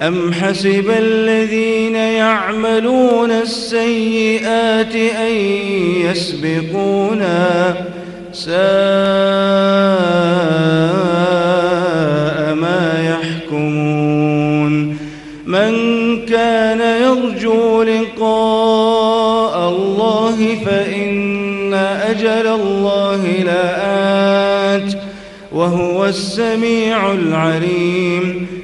أم حسب الذين يعملون السيئات أن يسبقونا ساء ما يحكمون من كان يرجو لقاء الله فإن أجل الله لآت وهو السميع العليم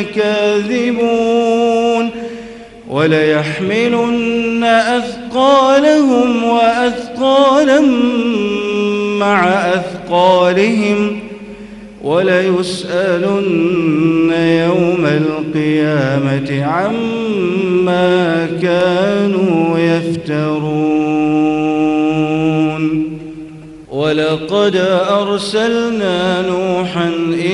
لكاذبون وليحملن أثقالهم وأثقالا مع أثقالهم وليسألن يوم القيامة عما كانوا يفترون ولقد أرسلنا نوحا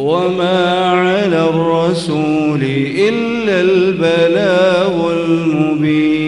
وما على الرسول إلا البلاغ المبين